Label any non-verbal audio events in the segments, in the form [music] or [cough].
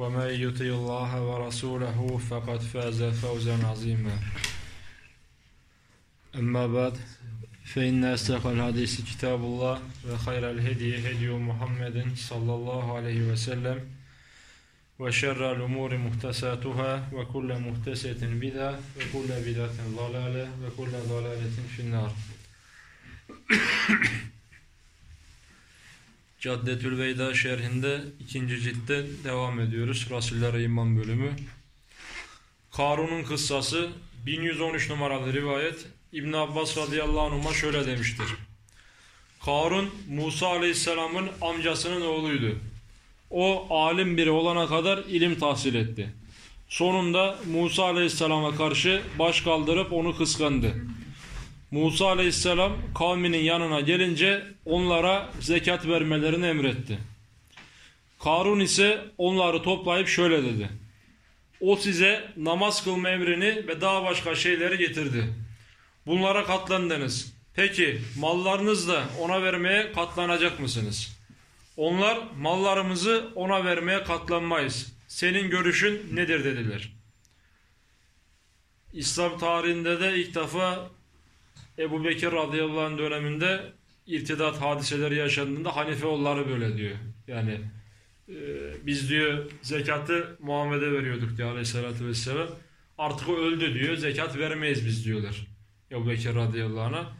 ومن يطع الله ورسوله فقد فاز فوزا عظيما أما بعد فإن أصدق الحديث كتاب الله وخير الهدي هدي محمد صلى الله عليه وسلم وشر الأمور محتساتها وكل محتسة بدعة وكل بدعة ضلالة وكل ضلالة في النار Caddetül Veyda şerhinde ikinci ciltte devam ediyoruz. Rasullere İman bölümü. Karun'un kıssası 1113 numaralı rivayet İbn Abbas radıyallahu anh'a şöyle demiştir. Karun Musa aleyhisselamın amcasının oğluydu. O alim biri olana kadar ilim tahsil etti. Sonunda Musa aleyhisselama karşı baş kaldırıp onu kıskandı. Musa aleyhisselam kavminin yanına gelince onlara zekat vermelerini emretti. Karun ise onları toplayıp şöyle dedi. O size namaz kılma emrini ve daha başka şeyleri getirdi. Bunlara katlandınız. Peki mallarınızla ona vermeye katlanacak mısınız? Onlar mallarımızı ona vermeye katlanmayız. Senin görüşün nedir dediler. İslam tarihinde de ilk defa Ebu Bekir radıyallahu anh döneminde irtidat hadiseleri yaşandığında Hanifeoğulları böyle diyor. Yani e, biz diyor zekatı Muhammed'e veriyorduk diyor aleyhissalatü vesselam. Artık o öldü diyor. Zekat vermeyiz biz diyorlar. Ebu Bekir radıyallahu anh'a.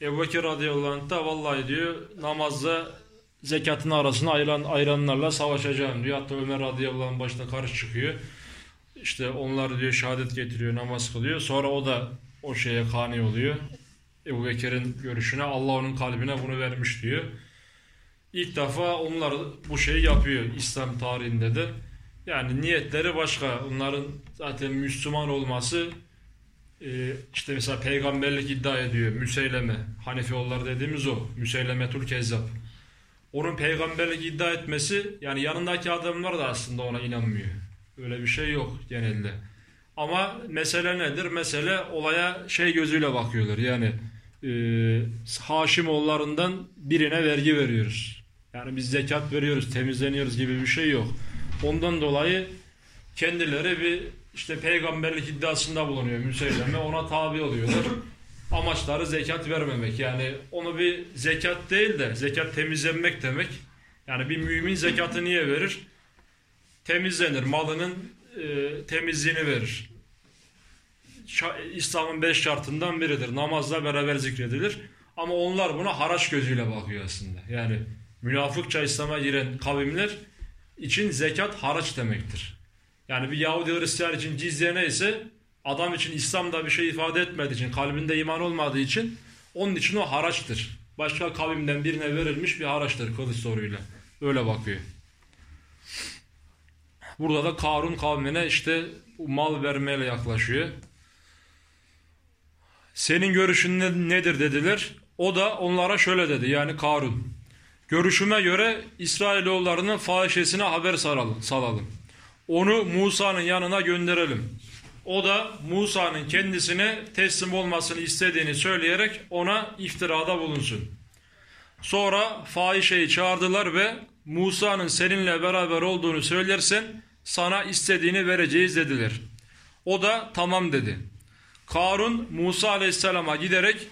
Ebu Bekir radıyallahu anh da vallahi diyor namazda zekatın arasına ayıran, ayıranlarla savaşacağım diyor. Hatta Ömer radıyallahu anh başta karış çıkıyor. İşte onlar diyor şehadet getiriyor, namaz kılıyor. Sonra o da o şeye kani oluyor. Ebu Bekir'in görüşüne Allah onun kalbine bunu vermiş diyor. İlk defa onlar bu şeyi yapıyor İslam tarihinde de. Yani niyetleri başka. Onların zaten Müslüman olması e, işte mesela peygamberlik iddia ediyor. Müseyleme. Hanefi yollar dediğimiz o. Müseylemetul Kezzab. Onun peygamberlik iddia etmesi yani yanındaki adamlar da aslında ona inanmıyor. Öyle bir şey yok genelde. Ama mesele nedir? Mesele olaya şey gözüyle bakıyorlar. Yani e, Haşimoğullarından birine vergi veriyoruz. Yani biz zekat veriyoruz, temizleniyoruz gibi bir şey yok. Ondan dolayı kendileri bir işte peygamberlik iddiasında bulunuyor Müseyleme. Ona tabi oluyorlar. Amaçları zekat vermemek. Yani onu bir zekat değil de zekat temizlenmek demek. Yani bir mümin zekatı niye verir? Temizlenir. Malının e, temizliğini verir. İslam'ın beş şartından biridir. Namazla beraber zikredilir. Ama onlar buna haraç gözüyle bakıyor aslında. Yani münafıkça İslam'a giren kavimler için zekat haraç demektir. Yani bir Yahudi Hristiyan için cizye neyse adam için İslam'da bir şey ifade etmediği için, kalbinde iman olmadığı için onun için o haraçtır. Başka kavimden birine verilmiş bir haraçtır kılıç soruyla. Öyle bakıyor. Burada da Karun kavmine işte mal vermeyle yaklaşıyor. Senin görüşün nedir dediler. O da onlara şöyle dedi yani Karun. Görüşüme göre İsrailoğullarının fahişesine haber salalım. Onu Musa'nın yanına gönderelim. O da Musa'nın kendisine teslim olmasını istediğini söyleyerek ona iftirada bulunsun. Sonra fahişeyi çağırdılar ve Musa'nın seninle beraber olduğunu söylersen sana istediğini vereceğiz dediler. O da tamam dedi. Karun Musa aleyhisselama giderek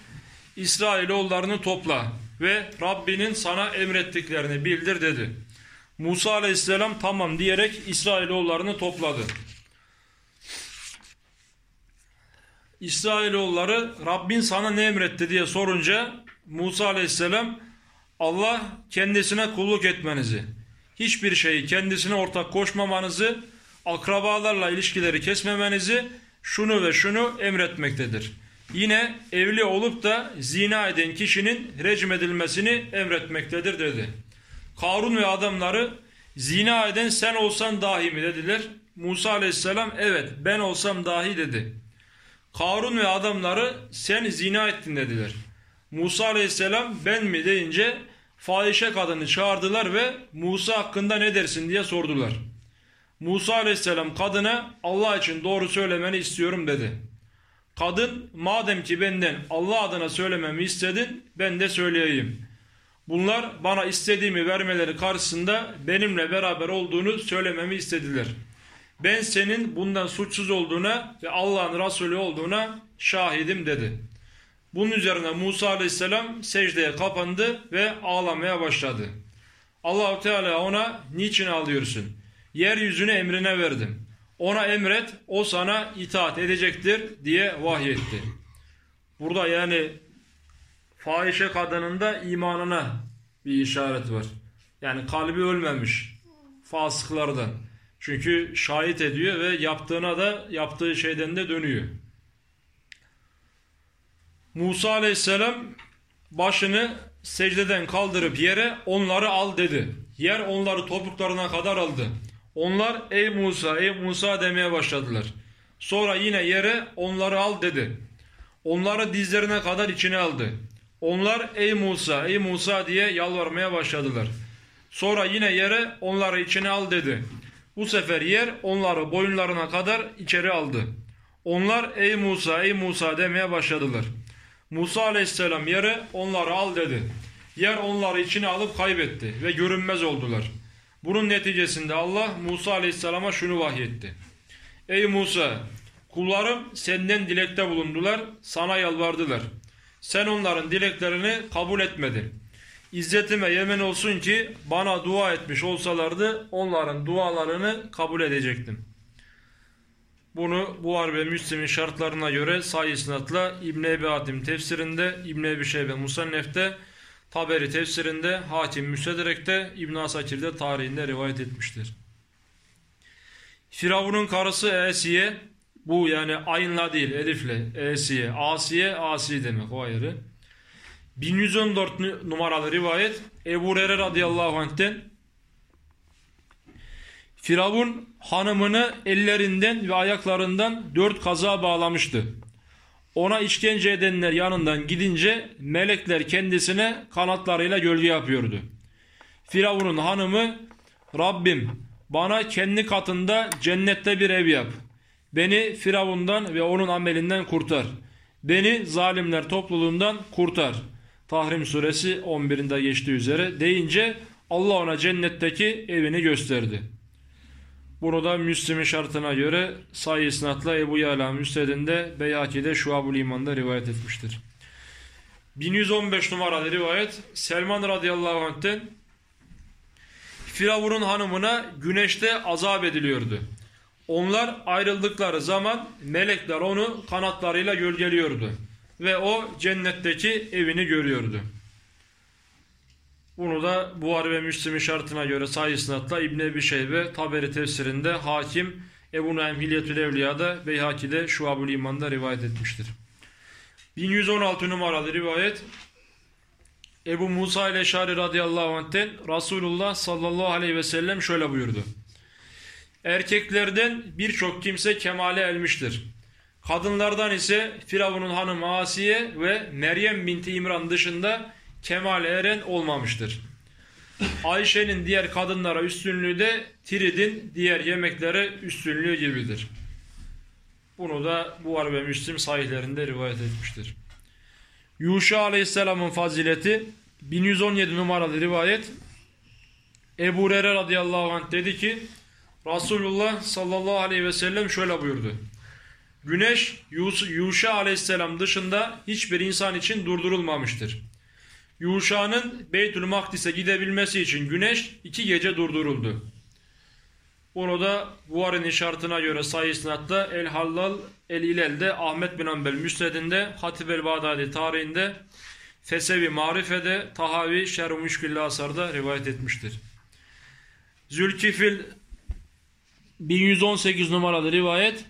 İsrailoğullarını topla ve Rabbinin sana emrettiklerini bildir dedi. Musa aleyhisselam tamam diyerek İsrailoğullarını topladı. İsrailoğulları Rabbin sana ne emretti diye sorunca Musa aleyhisselam Allah kendisine kulluk etmenizi, hiçbir şeyi kendisine ortak koşmamanızı, akrabalarla ilişkileri kesmemenizi, şunu ve şunu emretmektedir. Yine evli olup da zina eden kişinin recm edilmesini emretmektedir dedi. Karun ve adamları zina eden sen olsan dahi mi dediler. Musa aleyhisselam evet ben olsam dahi dedi. Karun ve adamları sen zina ettin dediler. Musa aleyhisselam ben mi deyince fahişe kadını çağırdılar ve Musa hakkında ne dersin diye sordular. Musa aleyhisselam kadına Allah için doğru söylemeni istiyorum dedi. Kadın madem ki benden Allah adına söylememi istedin ben de söyleyeyim. Bunlar bana istediğimi vermeleri karşısında benimle beraber olduğunu söylememi istediler. Ben senin bundan suçsuz olduğuna ve Allah'ın Resulü olduğuna şahidim dedi. Bunun üzerine Musa aleyhisselam secdeye kapandı ve ağlamaya başladı. Allahu Teala ona niçin ağlıyorsun? Yeryüzünü emrine verdim. Ona emret, o sana itaat edecektir diye vahyetti. Burada yani fahişe kadının da imanına bir işaret var. Yani kalbi ölmemiş fasıklardan. Çünkü şahit ediyor ve yaptığına da yaptığı şeyden de dönüyor. Musa aleyhisselam başını secdeden kaldırıp yere onları al dedi. Yer onları topuklarına kadar aldı. Onlar ey Musa ey Musa demeye başladılar. Sonra yine yere onları al dedi. Onları dizlerine kadar içine aldı. Onlar ey Musa ey Musa diye yalvarmaya başladılar. Sonra yine yere onları içine al dedi. Bu sefer yer onları boyunlarına kadar içeri aldı. Onlar ey Musa ey Musa demeye başladılar. Musa aleyhisselam yere onları al dedi. Yer onları içine alıp kaybetti ve görünmez oldular. Bunun neticesinde Allah Musa aleyhisselama şunu vahyetti. Ey Musa kullarım senden dilekte bulundular sana yalvardılar. Sen onların dileklerini kabul etmedin. İzzetime yemin olsun ki bana dua etmiş olsalardı onların dualarını kabul edecektim. Bunu Buhar ve Müslim'in şartlarına göre sayı isnatla İbn Ebi Hatim tefsirinde, İbn Ebi Şeybe Musannef'te, Taberi tefsirinde, Hakim Müstedrek'te, İbn Asakir'de tarihinde rivayet etmiştir. Firavun'un karısı Esiye, bu yani aynla değil elifle, Esiye, Asiye, Asi demek o ayrı. 1114 numaralı rivayet Ebu Hureyre radıyallahu anh'ten Firavun hanımını ellerinden ve ayaklarından dört kaza bağlamıştı. Ona işkence edenler yanından gidince melekler kendisine kanatlarıyla gölge yapıyordu. Firavun'un hanımı Rabbim bana kendi katında cennette bir ev yap. Beni Firavun'dan ve onun amelinden kurtar. Beni zalimler topluluğundan kurtar. Tahrim suresi 11'inde geçtiği üzere deyince Allah ona cennetteki evini gösterdi. Bunu da Müslim'in şartına göre sayı isnatla Ebu Yala Müsted'inde Beyhaki'de Şuab-ül İman'da rivayet etmiştir. 1115 numaralı rivayet Selman radıyallahu anh'ten Firavun'un hanımına güneşte azap ediliyordu. Onlar ayrıldıkları zaman melekler onu kanatlarıyla gölgeliyordu ve o cennetteki evini görüyordu. Bunu da Buhari ve Müslim'in şartına göre sayı isnatla İbn Ebi Şeybe Taberi tefsirinde Hakim Ebu Naim Hilyetül Evliya'da Beyhaki'de Şuab-ül İman'da rivayet etmiştir. 1116 numaralı rivayet Ebu Musa ile Şari radıyallahu anh'ten Resulullah sallallahu aleyhi ve sellem şöyle buyurdu. Erkeklerden birçok kimse kemale elmiştir. Kadınlardan ise Firavun'un hanımı Asiye ve Meryem binti İmran dışında kemale eren olmamıştır. Ayşe'nin diğer kadınlara üstünlüğü de Tirid'in diğer yemeklere üstünlüğü gibidir. Bunu da Buhar ve Müslim sahihlerinde rivayet etmiştir. Yuşa Aleyhisselam'ın fazileti 1117 numaralı rivayet Ebu Hureyre radıyallahu anh dedi ki Resulullah sallallahu aleyhi ve sellem şöyle buyurdu. Güneş Yuşa aleyhisselam dışında hiçbir insan için durdurulmamıştır. Yuşa'nın Beytül Makdis'e gidebilmesi için güneş iki gece durduruldu. Bunu da Buhari'nin şartına göre sayı isnatta El Hallal El İlel'de Ahmet bin Ambel Müsned'inde Hatib el Bağdadi tarihinde Fesevi Marife'de Tahavi Şer-i Müşkilli Asar'da rivayet etmiştir. Zülkifil 1118 numaralı rivayet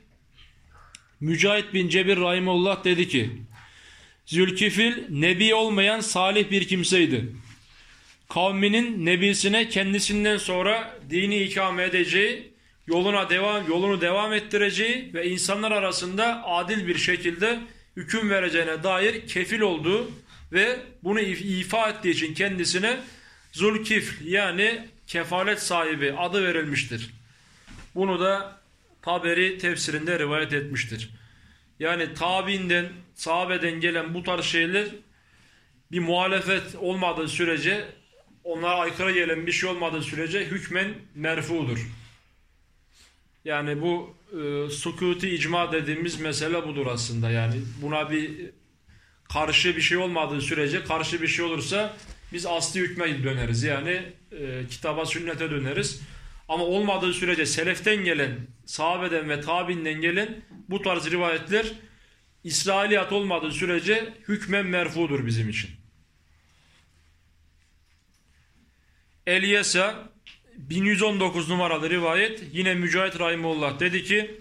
Mücahit bin Cebir Rahimullah dedi ki Zülkifil nebi olmayan salih bir kimseydi. Kavminin nebisine kendisinden sonra dini ikame edeceği, yoluna devam yolunu devam ettireceği ve insanlar arasında adil bir şekilde hüküm vereceğine dair kefil olduğu ve bunu ifa ettiği için kendisine Zulkifl yani kefalet sahibi adı verilmiştir. Bunu da Taberi tefsirinde rivayet etmiştir. Yani tabiinden, sahabeden gelen bu tarz şeyler bir muhalefet olmadığı sürece onlara aykırı gelen bir şey olmadığı sürece hükmen merfudur. Yani bu e, sukuti icma dediğimiz mesele budur aslında. Yani buna bir karşı bir şey olmadığı sürece karşı bir şey olursa biz asli hükme döneriz. Yani e, kitaba sünnete döneriz. Ama olmadığı sürece seleften gelen, sahabeden ve tabinden gelen bu tarz rivayetler İsrailiyat olmadığı sürece hükmen merfudur bizim için. Elyesa 1119 numaralı rivayet yine Mücahit Rahimullah dedi ki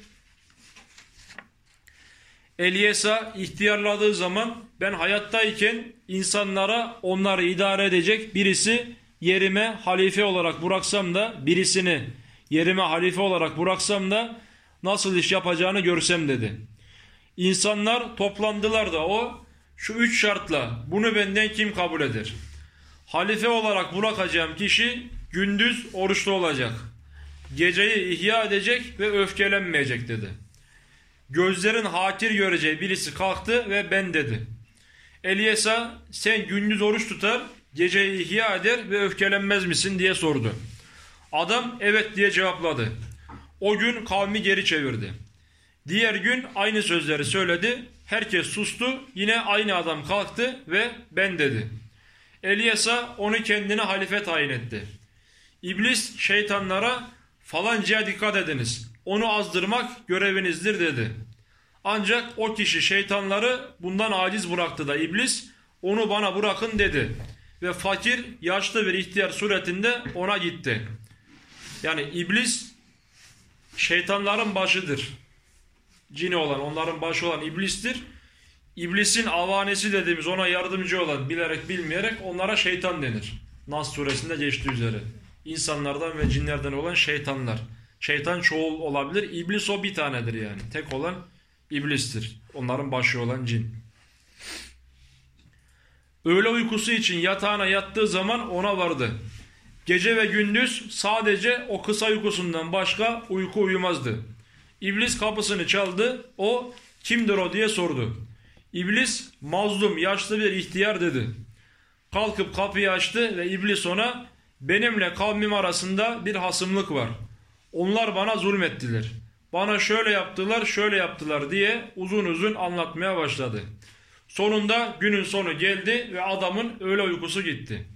Elyesa ihtiyarladığı zaman ben hayattayken insanlara onları idare edecek birisi yerime halife olarak bıraksam da birisini yerime halife olarak bıraksam da nasıl iş yapacağını görsem dedi. İnsanlar toplandılar da o şu üç şartla bunu benden kim kabul eder? Halife olarak bırakacağım kişi gündüz oruçlu olacak. Geceyi ihya edecek ve öfkelenmeyecek dedi. Gözlerin hakir göreceği birisi kalktı ve ben dedi. Eliyesa sen gündüz oruç tutar, geceyi ihya eder ve öfkelenmez misin diye sordu. Adam evet diye cevapladı. O gün kavmi geri çevirdi. Diğer gün aynı sözleri söyledi. Herkes sustu. Yine aynı adam kalktı ve ben dedi. Eliyasa onu kendine halife tayin etti. İblis şeytanlara falancaya dikkat ediniz. Onu azdırmak görevinizdir dedi. Ancak o kişi şeytanları bundan aciz bıraktı da iblis onu bana bırakın dedi. Ve fakir yaşlı bir ihtiyar suretinde ona gitti. Yani iblis şeytanların başıdır. Cini olan onların başı olan iblistir. İblisin avanesi dediğimiz ona yardımcı olan bilerek bilmeyerek onlara şeytan denir. Nas suresinde geçtiği üzere. İnsanlardan ve cinlerden olan şeytanlar. Şeytan çoğul olabilir. İblis o bir tanedir yani. Tek olan iblistir. Onların başı olan cin. Öğle uykusu için yatağına yattığı zaman ona vardı. Gece ve gündüz sadece o kısa uykusundan başka uyku uyumazdı. İblis kapısını çaldı. O kimdir o diye sordu. İblis mazlum yaşlı bir ihtiyar dedi. Kalkıp kapıyı açtı ve iblis ona benimle kavmim arasında bir hasımlık var. Onlar bana zulmettiler. Bana şöyle yaptılar şöyle yaptılar diye uzun uzun anlatmaya başladı. Sonunda günün sonu geldi ve adamın öğle uykusu gitti.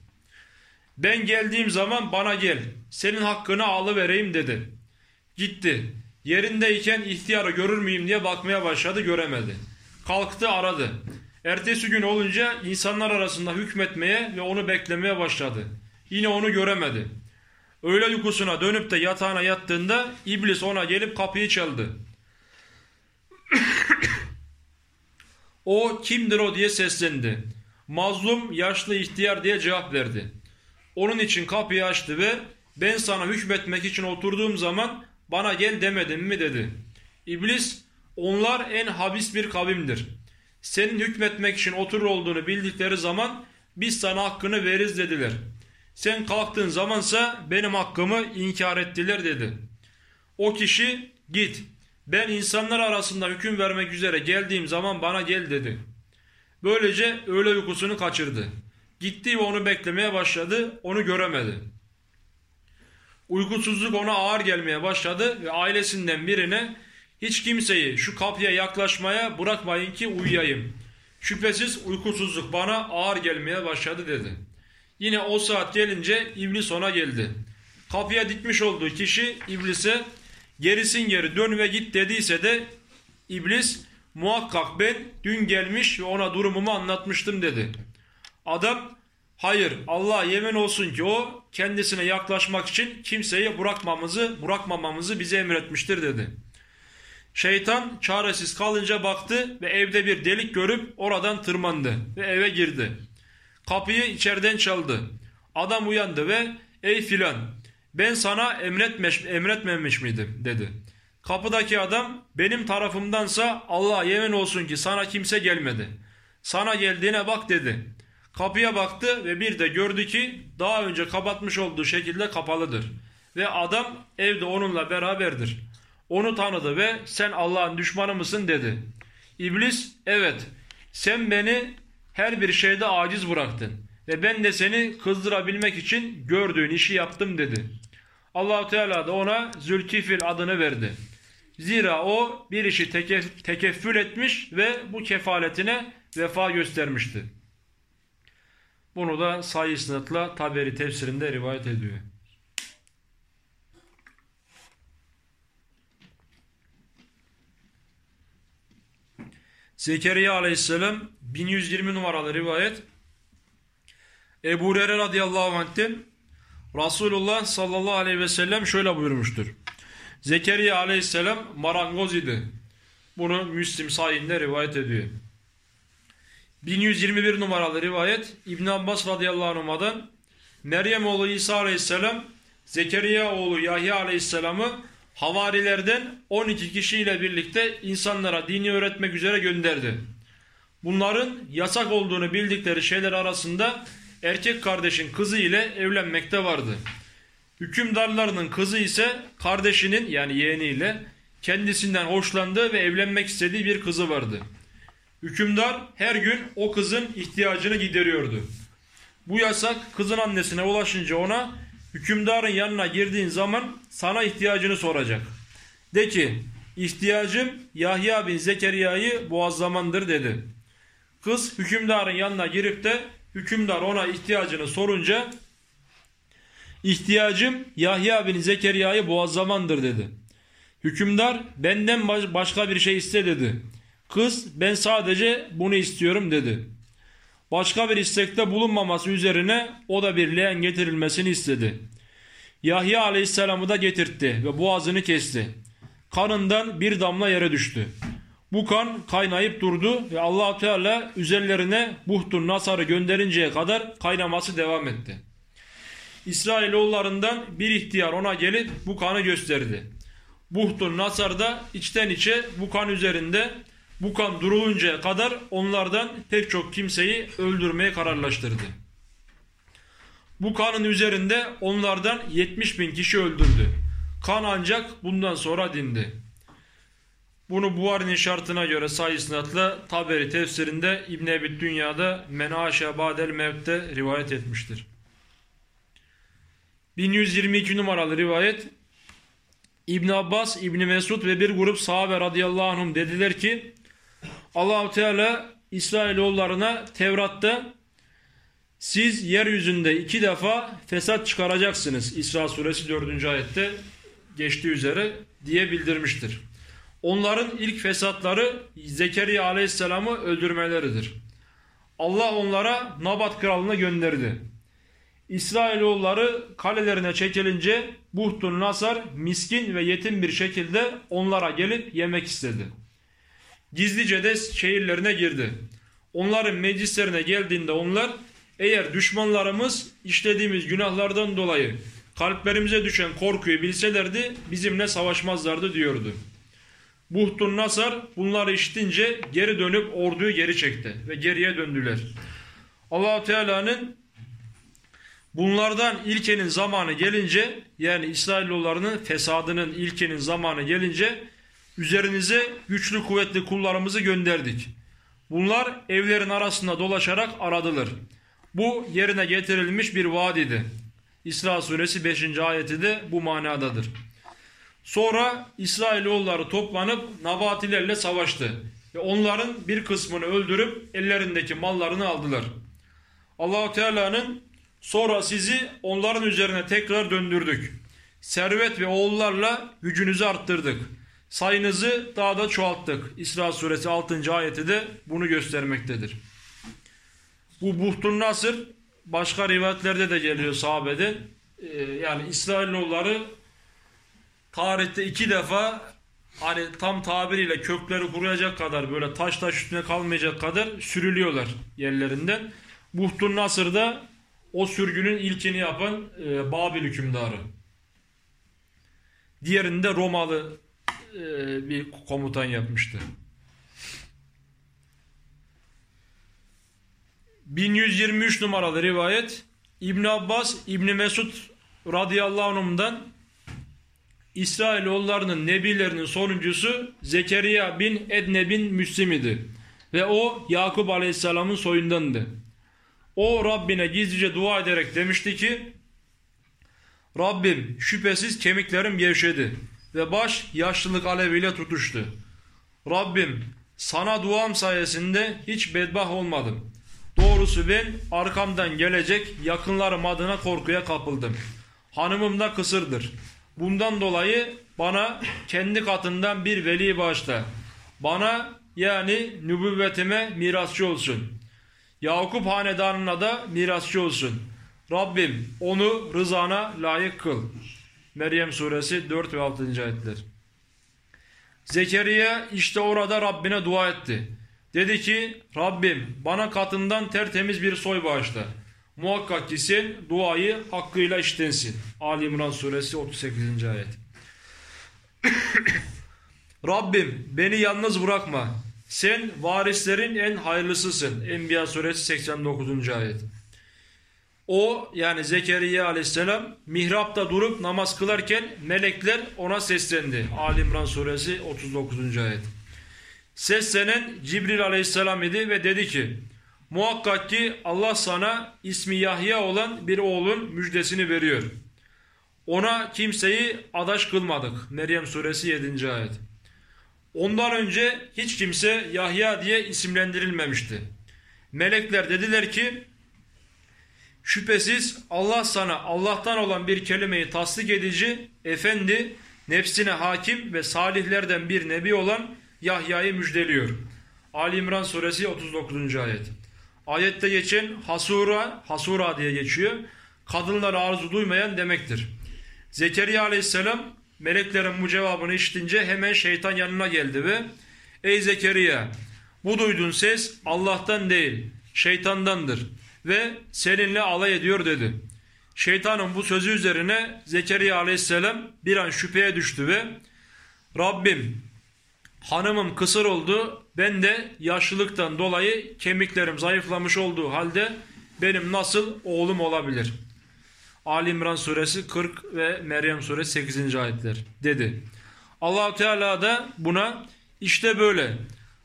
Ben geldiğim zaman bana gel senin hakkını alıvereyim dedi. Gitti. Yerindeyken ihtiyarı görür müyüm diye bakmaya başladı göremedi. Kalktı aradı. Ertesi gün olunca insanlar arasında hükmetmeye ve onu beklemeye başladı. Yine onu göremedi. Öğle uykusuna dönüp de yatağına yattığında iblis ona gelip kapıyı çaldı. O kimdir o diye seslendi. Mazlum yaşlı ihtiyar diye cevap verdi. Onun için kapıyı açtı ve ben sana hükmetmek için oturduğum zaman bana gel demedim mi dedi. İblis onlar en habis bir kavimdir. Senin hükmetmek için oturur olduğunu bildikleri zaman biz sana hakkını veririz dediler. Sen kalktığın zamansa benim hakkımı inkar ettiler dedi. O kişi git ben insanlar arasında hüküm vermek üzere geldiğim zaman bana gel dedi. Böylece öğle uykusunu kaçırdı. Gitti ve onu beklemeye başladı onu göremedi. Uykusuzluk ona ağır gelmeye başladı ve ailesinden birine hiç kimseyi şu kapıya yaklaşmaya bırakmayın ki uyuyayım. Şüphesiz uykusuzluk bana ağır gelmeye başladı dedi. Yine o saat gelince iblis ona geldi. kapıya dikmiş olduğu kişi iblise gerisin geri dön ve git dediyse de iblis muhakkak ben dün gelmiş ve ona durumumu anlatmıştım dedi. Adam hayır Allah yemin olsun ki o kendisine yaklaşmak için kimseyi bırakmamızı bırakmamamızı bize emretmiştir dedi. Şeytan çaresiz kalınca baktı ve evde bir delik görüp oradan tırmandı ve eve girdi. Kapıyı içeriden çaldı. Adam uyandı ve ey filan ben sana emretmemiş, emretmemiş miydim dedi. Kapıdaki adam benim tarafımdansa Allah yemin olsun ki sana kimse gelmedi. Sana geldiğine bak dedi. Kapıya baktı ve bir de gördü ki daha önce kapatmış olduğu şekilde kapalıdır. Ve adam evde onunla beraberdir. Onu tanıdı ve sen Allah'ın düşmanı mısın dedi. İblis evet sen beni her bir şeyde aciz bıraktın ve ben de seni kızdırabilmek için gördüğün işi yaptım dedi. Allah Teala da ona Zülkifil adını verdi. Zira o bir işi tekef, tekeffül etmiş ve bu kefaletine vefa göstermişti. Bunu da sayı sınıtla Taberi tefsirinde rivayet ediyor. Zekeriya aleyhisselam 1120 numaralı rivayet Ebu Hureyre radıyallahu anh'ten Resulullah sallallahu aleyhi ve sellem şöyle buyurmuştur. Zekeriya aleyhisselam marangoz idi. Bunu Müslim sayinde rivayet ediyor. 1121 numaralı rivayet İbn Abbas radıyallahu anh'dan Meryem oğlu İsa aleyhisselam Zekeriya oğlu Yahya aleyhisselamı havarilerden 12 kişiyle birlikte insanlara dini öğretmek üzere gönderdi. Bunların yasak olduğunu bildikleri şeyler arasında erkek kardeşin kızı ile evlenmekte vardı. Hükümdarlarının kızı ise kardeşinin yani yeğeniyle kendisinden hoşlandığı ve evlenmek istediği bir kızı vardı. Hükümdar her gün o kızın ihtiyacını gideriyordu. Bu yasak kızın annesine ulaşınca ona hükümdarın yanına girdiğin zaman sana ihtiyacını soracak. De ki ihtiyacım Yahya bin Zekeriya'yı boğazlamandır dedi. Kız hükümdarın yanına girip de hükümdar ona ihtiyacını sorunca ihtiyacım Yahya bin Zekeriya'yı boğazlamandır dedi. Hükümdar benden başka bir şey iste dedi. Kız ben sadece bunu istiyorum dedi. Başka bir istekte bulunmaması üzerine o da bir leğen getirilmesini istedi. Yahya aleyhisselamı da getirtti ve boğazını kesti. Kanından bir damla yere düştü. Bu kan kaynayıp durdu ve allah Teala üzerlerine buhtun nasarı gönderinceye kadar kaynaması devam etti. İsrailoğullarından bir ihtiyar ona gelip bu kanı gösterdi. Buhtun nasar da içten içe bu kan üzerinde bu kan duruluncaya kadar onlardan pek çok kimseyi öldürmeye kararlaştırdı. Bu kanın üzerinde onlardan 70 bin kişi öldürdü. Kan ancak bundan sonra dindi. Bunu Buhari'nin şartına göre sayısınatla Taberi tefsirinde İbn Ebi Dünya'da Menaşe Badel Mevt'te rivayet etmiştir. 1122 numaralı rivayet İbn Abbas, İbn Mesud ve bir grup sahabe radıyallahu anhum dediler ki Allahu Teala İsrailoğullarına Tevrat'ta siz yeryüzünde iki defa fesat çıkaracaksınız. İsra suresi 4. ayette geçtiği üzere diye bildirmiştir. Onların ilk fesatları Zekeriya aleyhisselamı öldürmeleridir. Allah onlara Nabat kralını gönderdi. İsrailoğulları kalelerine çekilince Buhtun Nasar miskin ve yetim bir şekilde onlara gelip yemek istedi. Gizlice de şehirlerine girdi. Onların meclislerine geldiğinde onlar eğer düşmanlarımız işlediğimiz günahlardan dolayı kalplerimize düşen korkuyu bilselerdi bizimle savaşmazlardı diyordu. Buhtun Nasar bunları işitince geri dönüp orduyu geri çekti ve geriye döndüler. allah Teala'nın bunlardan ilkenin zamanı gelince yani İsrailoğullarının fesadının ilkenin zamanı gelince üzerinize güçlü kuvvetli kullarımızı gönderdik. Bunlar evlerin arasında dolaşarak aradılar. Bu yerine getirilmiş bir vaad idi. İsra suresi 5. ayeti de bu manadadır. Sonra İsrailoğulları toplanıp Nabatilerle savaştı. Ve onların bir kısmını öldürüp ellerindeki mallarını aldılar. Allahu Teala'nın sonra sizi onların üzerine tekrar döndürdük. servet ve oğullarla gücünüzü arttırdık. Sayınızı daha da çoğalttık. İsra suresi 6. ayeti de bunu göstermektedir. Bu Buhtun Nasır başka rivayetlerde de geliyor sahabeden. Ee, yani İsrailoğulları tarihte iki defa hani tam tabiriyle kökleri kuruyacak kadar böyle taş taş üstüne kalmayacak kadar sürülüyorlar yerlerinden. Buhtun Nasır da o sürgünün ilkini yapan e, Babil hükümdarı. Diğerinde Romalı e, bir komutan yapmıştı. 1123 numaralı rivayet İbn Abbas İbn Mesud radıyallahu anh'dan İsrailoğullarının nebilerinin sonuncusu Zekeriya bin Edne bin Müslim idi. Ve o Yakup aleyhisselamın soyundandı. O Rabbine gizlice dua ederek demişti ki Rabbim şüphesiz kemiklerim gevşedi ve baş yaşlılık aleviyle tutuştu. Rabbim sana duam sayesinde hiç bedbah olmadım. Doğrusu ben arkamdan gelecek yakınlarım adına korkuya kapıldım. Hanımım da kısırdır. Bundan dolayı bana kendi katından bir veli bağışla. Bana yani nübüvvetime mirasçı olsun. Yakup hanedanına da mirasçı olsun. Rabbim onu rızana layık kıl. Meryem suresi 4 ve 6. ayetler. Zekeriya işte orada Rabbine dua etti. Dedi ki Rabbim bana katından tertemiz bir soy bağışla. Muhakkak ki sen duayı hakkıyla iştensin. Ali İmran suresi 38. ayet. [coughs] Rabbim beni yalnız bırakma. Sen varislerin en hayırlısısın. Enbiya suresi 89. ayet. O yani Zekeriya aleyhisselam mihrapta durup namaz kılarken melekler ona seslendi. Ali İmran suresi 39. ayet. Seslenen Cibril aleyhisselam idi ve dedi ki Muhakkak ki Allah sana ismi Yahya olan bir oğlun müjdesini veriyor. Ona kimseyi adaş kılmadık. Meryem suresi 7. ayet. Ondan önce hiç kimse Yahya diye isimlendirilmemişti. Melekler dediler ki Şüphesiz Allah sana Allah'tan olan bir kelimeyi tasdik edici, efendi, nefsine hakim ve salihlerden bir nebi olan Yahya'yı müjdeliyor. Ali İmran suresi 39. ayet. Ayette geçen hasura, hasura diye geçiyor. Kadınlara arzu duymayan demektir. Zekeriya aleyhisselam meleklerin bu cevabını işitince hemen şeytan yanına geldi ve Ey Zekeriya bu duyduğun ses Allah'tan değil şeytandandır ve seninle alay ediyor dedi. Şeytanın bu sözü üzerine Zekeriya aleyhisselam bir an şüpheye düştü ve Rabbim hanımım kısır oldu ben de yaşlılıktan dolayı kemiklerim zayıflamış olduğu halde benim nasıl oğlum olabilir? Ali İmran suresi 40 ve Meryem suresi 8. ayetler dedi. allah Teala da buna işte böyle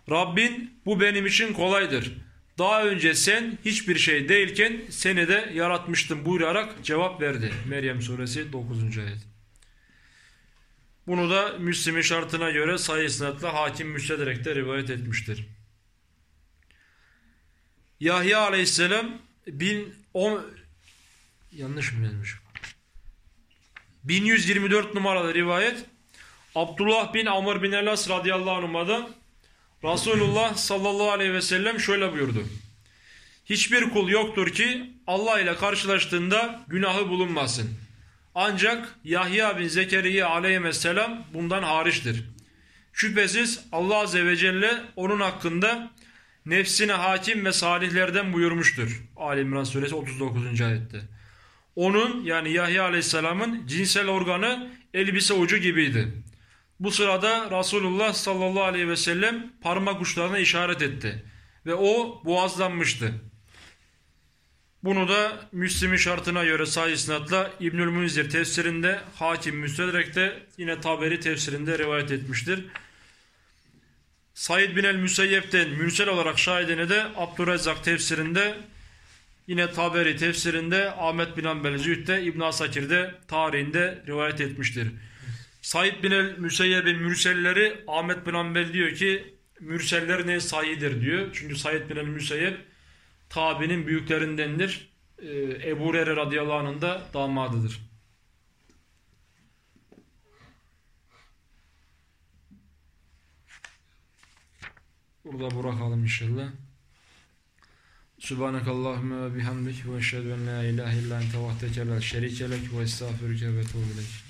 Rabbin bu benim için kolaydır. Daha önce sen hiçbir şey değilken seni de yaratmıştım buyurarak cevap verdi. Meryem suresi 9. ayet. Bunu da Müslim'in şartına göre sayı sınatla hakim müstederek de rivayet etmiştir. Yahya aleyhisselam bin on, yanlış mı yazmış? 1124 numaralı rivayet Abdullah bin Amr bin Elas radıyallahu anh'dan Resulullah sallallahu aleyhi ve sellem şöyle buyurdu. Hiçbir kul yoktur ki Allah ile karşılaştığında günahı bulunmasın. Ancak Yahya bin Zekeriya aleyhisselam bundan hariçtir. Şüphesiz Allah azze ve celle onun hakkında nefsine hakim ve salihlerden buyurmuştur. Ali İmran suresi 39. ayette. Onun yani Yahya aleyhisselamın cinsel organı elbise ucu gibiydi. Bu sırada Resulullah sallallahu aleyhi ve sellem parmak uçlarına işaret etti. Ve o boğazlanmıştı. Bunu da Müslim'in şartına göre sahih isnatla İbnül Münzir tefsirinde, Hakim Müstedrek'te yine Taberi tefsirinde rivayet etmiştir. Said bin el-Müseyyep'ten mürsel olarak şahidini de Abdurrezzak tefsirinde, yine Taberi tefsirinde, Ahmet bin Ambel Zühd'de, İbn Asakir'de tarihinde rivayet etmiştir. Said bin el-Müseyyep'in mürselleri Ahmet bin Ambel diyor ki mürseller ne sahidir diyor. Çünkü Said bin el-Müseyyep Tabi'nin büyüklerindendir. Ee, Ebu Rere radıyallahu anh'ın da damadıdır. Burada bırakalım inşallah. Subhanakallahümme ve bihamdik ve eşhedü en la ilahe illa ente vahdeke la şerike lek ve estağfirüke ve tuğbilek.